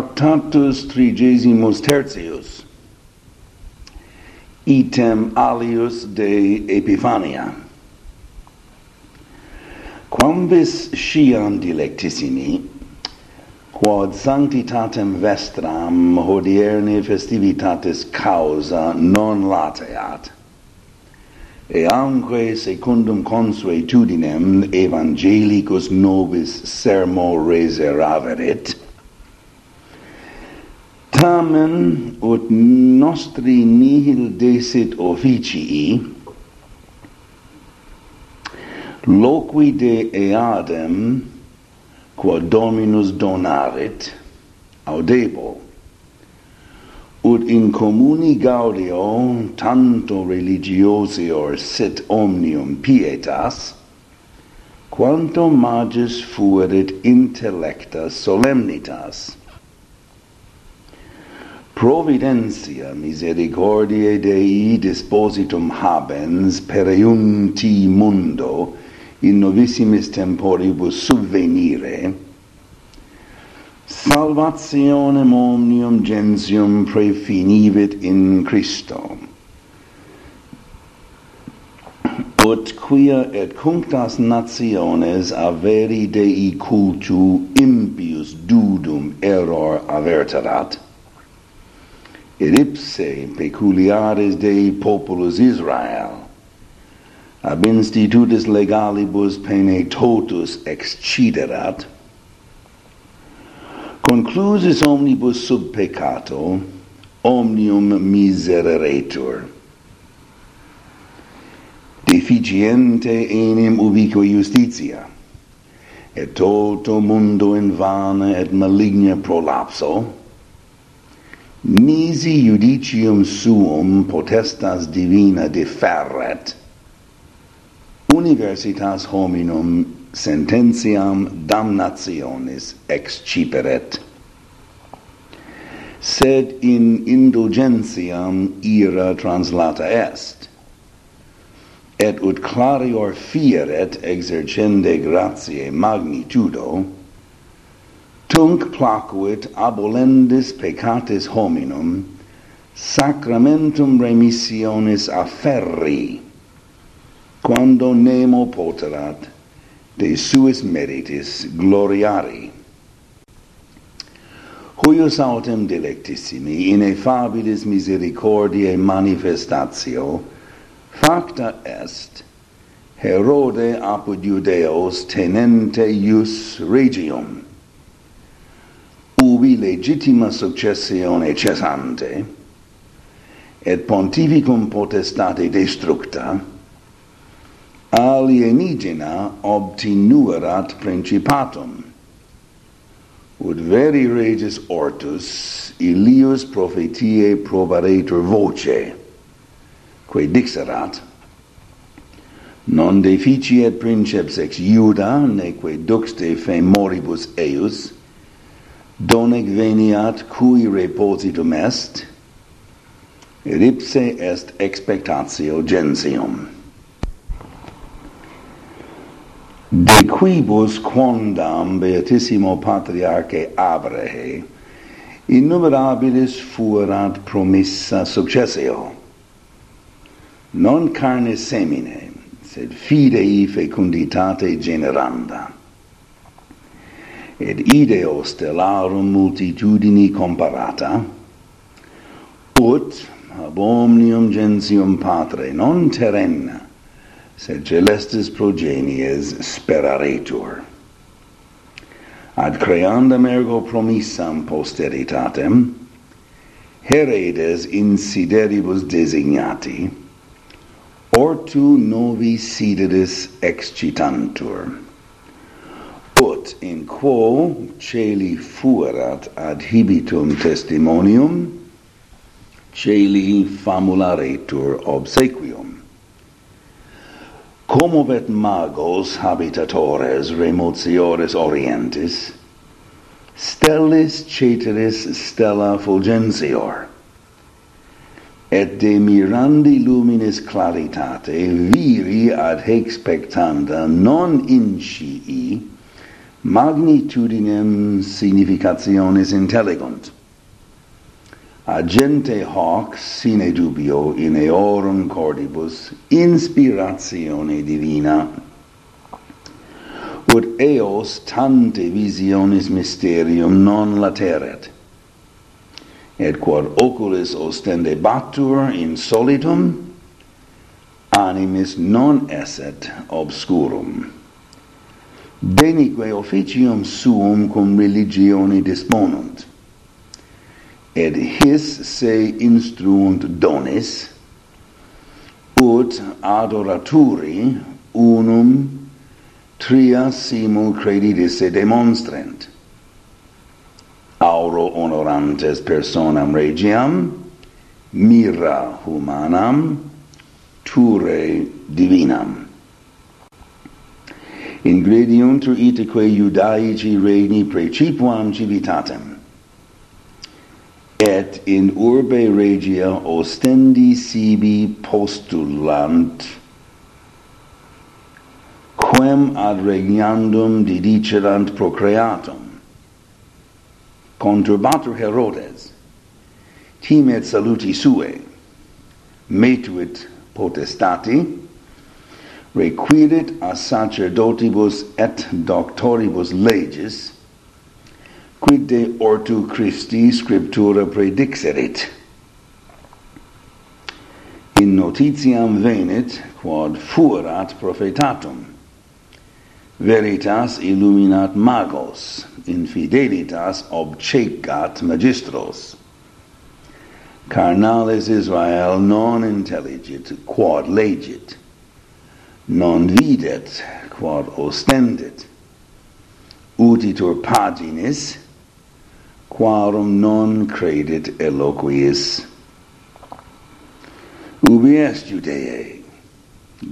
Tractatus trigesimus tertius item alius de Epifania quamvis sciam dilectissimi quod sanctitatem vestram hodierni festivitatis causa non lateat eamque secundum consuetudinem evangelicus nobis sermo reseraverit tamen ut nostri nihil desit officii loqui de eadem quod dominus donaret audebo ut in communi gaudio tanto religiosior sit omnium pietas quanto magis fuerit intellecta solemnitas providentia misericordiae Dei dispositum habens per eunti mundo in novissimis temporibus subvenire, salvationem omnium gentium prefinivit in Christo. Ut quia et cunctas nationes averi Dei cultu impius dudum error averterat, in ipse peculiares Dei populus Israel, ab institutis legalibus pene totus exciderat, conclusis omnibus sub peccato, omnium misereretur. Deficiente enim ubique justitia, et toto mundo in vana et maligna prolapso, Nisi judicium suum potestas divina deferret, universitas hominum sententiam damnationis exciperet. Sed in indulgentiam ira translata est, et ut clarior fieret exercende gratiae magnitudo, Tunc placuit abolendis peccatis hominum, sacramentum remissionis afferri, quando nemo poterat, de suis meritis gloriari. Huius autem delectissimi ineffabilis misericordiae manifestatio facta est Herode apud Judeos tenente ius regium ubi legitima successione cessante, et pontificum potestate destructa, alienigena obtinuerat principatum, ut veri regis ortus ilius prophetiae probaretur voce, quae dixerat, non deficiet princeps ex Iuda, neque duxte femoribus eius, donec veniat cui repositum est, ripse est expectatio gentium. De quibus quondam beatissimo patriarche Abrahe innumerabilis fuerat promissa successio, non carne semine, sed fidei fecunditate generanda et ideo stellarum multitudini comparata, ut ab omnium gentium patre non terrena, sed celestis progenies speraretur. Ad creandam ergo promissam posteritatem, heredes insideribus designati, ortu novi sidedis excitantur ut in quo celi fuerat ad hibitum testimonium celi famularetur obsequium. Comovet magos habitatores remotiores orientis stellis ceteris stella fulgentior et de mirandi luminis claritate viri ad hec spectanda non incii magnitudinem significationis intellegunt. Agente hoc, sine dubio, in eorum cordibus, inspiratione divina, ut eos tante visionis mysterium non lateret, et quod oculis ostendebatur in solitum, animis non esset obscurum denique officium suum cum religione disponunt et his se instruunt donis ut adoraturi unum tria simul credidis se demonstrent. Auro honorantes personam regiam mira humanam ture divinam ingrediuntur itaque Iudaici regni precipuam civitatem. Et in urbe regia ostendi sibi postulant, quem ad regnandum didicerant procreatum. Conturbatur Herodes, timet saluti sue, metuit potestati, requirit a sacerdotibus et doctoribus legis, quid de ortu Christi scriptura predixerit. In notitiam venit, quod fuerat profetatum. Veritas illuminat magos, infidelitas obcecat magistros. Carnales Israel non intelligit, quod legit non videt quod ostendit utitur paginis quarum non credit eloquiis. Ubi est Judeae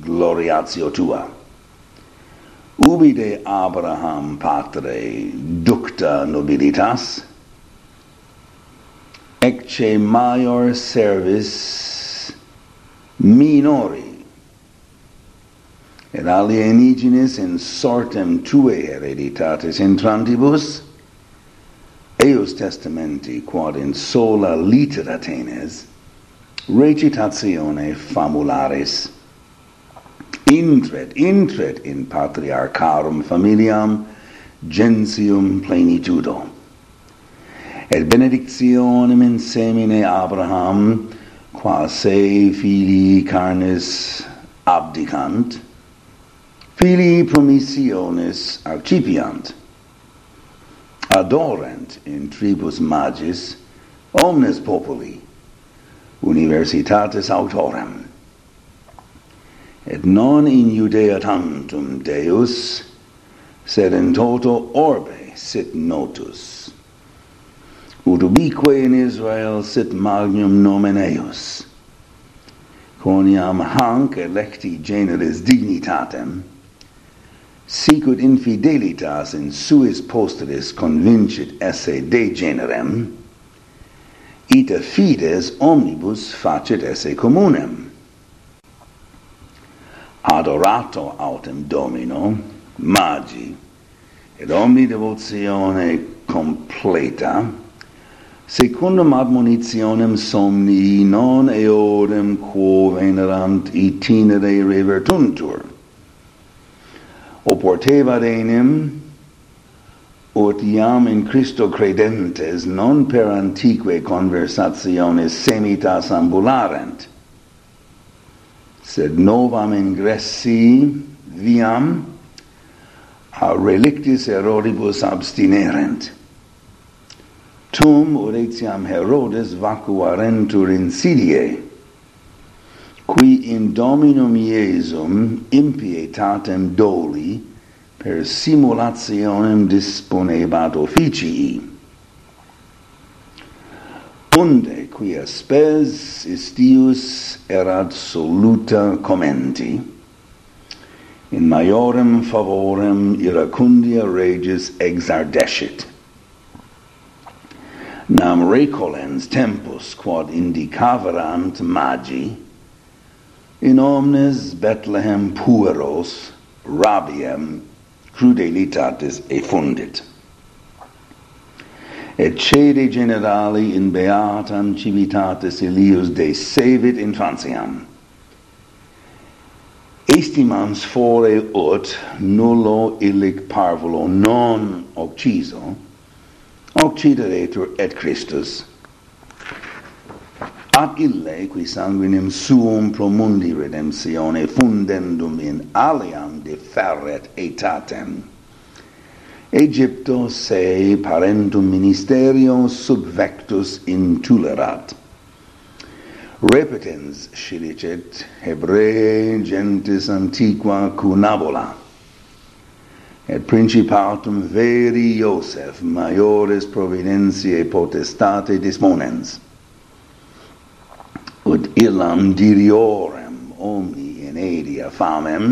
gloriatio tua. Ubi de Abraham patre ducta nobilitas ecce maior servis minori et alienigenes in sortem tuae hereditatis intrantibus, eius testamenti quod in sola litera tenes, recitatione famularis, intret, intret in patriarcharum familiam, gentium plenitudo. Et benedictionem in semine Abraham, qua se filii carnis abdicant, Fili promissiones accipiant, adorent in tribus magis omnes populi universitatis autorem, et non in Judea tantum Deus, sed in toto orbe sit notus, ut ubique in Israel sit magnum nomen eius, coniam hanc electi generis dignitatem, sicut infidelitas in suis postulis convincit esse de generem, ita fides omnibus facit esse communem. Adorato autem Domino, magi, et omni devotione completa, secundum admonitionem somni non eodem quo venerant itinere revertuntur, oporteva reinem ut iam in Christo credentes non per antique conversationes semitas ambularent sed novam ingressi viam a relictis erroribus abstinerent. Tum ut etiam Herodes vacuarentur insidie in Dominum Iesum impietatem doli per simulationem disponebat officii. Unde quia spes istius erat soluta commenti, in maiorem favorem iracundia regis exardescit nam recolens tempus quod indicaverant magi In omnes Bethlehem pueros rabiem crudelitatis effundit. Et cede generali in beatam civitatis Ilius de savit infantiam. Estimans fore ut nullo illic parvulo non occiso, occideretur et Christus ad ille, qui sanguinem suum pro mundi redemptione fundendum in aliam deferret aetatem. Egypto se parentum ministerio subvectus intulerat Repetens, si Hebrae gentis antiqua cunabola, et principatum veri Iosef maiores providentiae potestate disponens, ut illam diriorem omni in aedia famem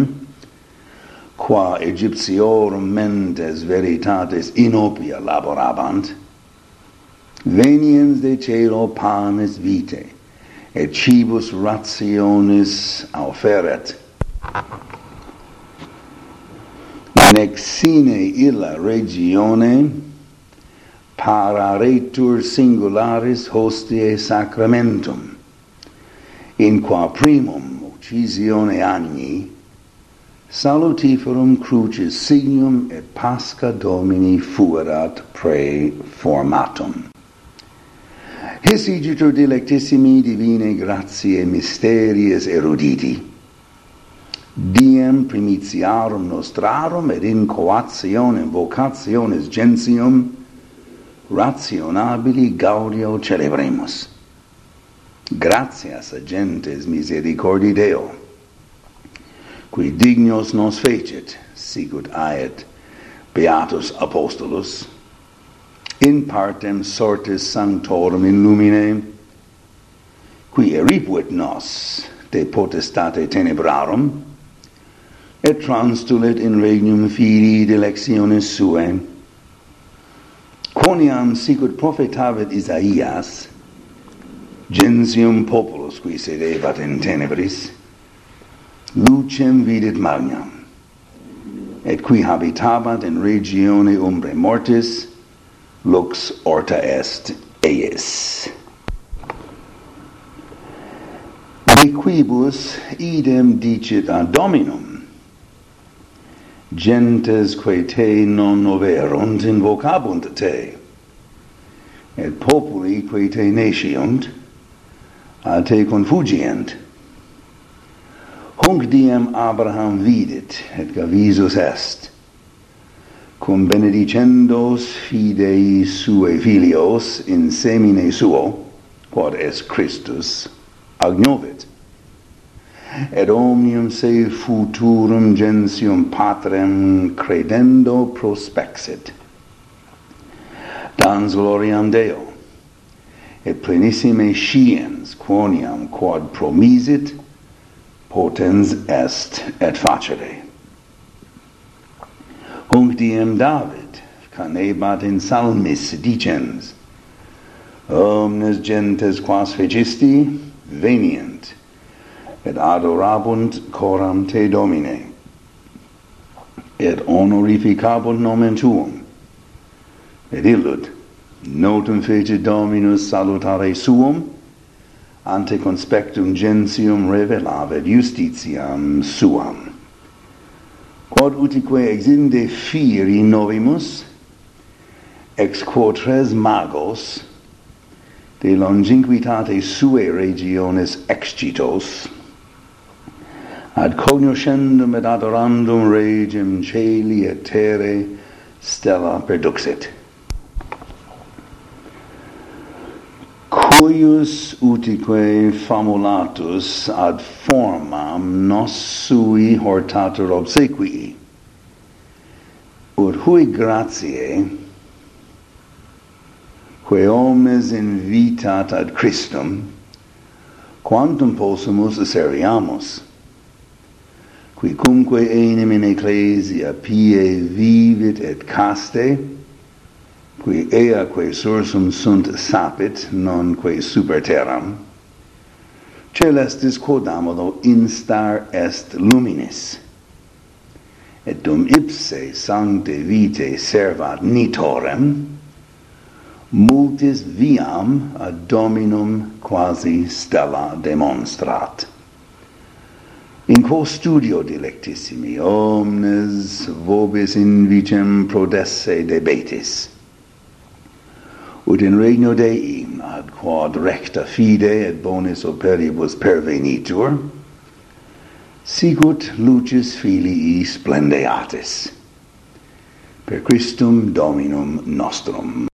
qua egyptiorum mentes veritatis inopia laborabant veniens de celo panis vitae et cibus rationis auferet nec sine illa regione pararetur singularis hostiae sacramentum in qua primum uccisione agni salutiferum crucis signum et pasca domini fuerat pre formatum. His igitur delectissimi divine gratiae mysteries eruditi. Diem primitiarum nostrarum et in coationem vocationes gentium rationabili gaudio celebremus gratias agentes misericordi Deo, qui dignos nos fecit, sicut aet beatus apostolus, in partem sortis sanctorum in lumine, qui eripuit nos de potestate tenebrarum, et transtulit in regnum fili delectionis suae, quoniam sicut profetavit Isaias, gensium populus qui sedebat in tenebris, lucem vidit magnam, et qui habitabat in regione umbre mortis, lux orta est eis. De quibus idem dicit ad Dominum, gentes quae te non overunt invocabunt te, et populi quae te nesciunt a te confugiant. Hunc diem Abraham vidit, et gavisus est, cum benedicendos fidei sue filios in semine suo, quod est Christus, agnovit. Et omnium se futurum gentium patrem credendo prospexit. Dans gloriam Deo, et plenissime sciens quoniam quod promisit potens est et facere. Hunc diem david canebat in salmis dicens omnes gentes quas fecisti venient et adorabunt coram te domine et honorificabunt nomen tuum et illud Notum fecit Dominus salutare suum, ante conspectum gentium revelavit justitiam suam. Quod utique exinde fieri novimus, ex quo tres magos, de longinquitate sue regiones excitos, ad cognoscendum et adorandum regem celi et terre stella perduxit cuius utique famulatus ad formam nos sui hortatur obsequii. Ut hui gratiae, quae omnes invitat ad Christum, quantum possumus seriamus, qui cumque enim in ecclesia pie vivit et caste, qui ea quae sursum sunt sapit, non quae super terram, celestis quodamodo instar est luminis, et dum ipse sancte vitae servat nitorem, multis viam ad dominum quasi stella demonstrat. In quo studio dilectissimi omnes vobis in vicem prodesse debetis, ut in regno Dei ad quod recta fide et bonis operibus pervenitur, sicut lucis filii splendeatis. Per Christum Dominum nostrum.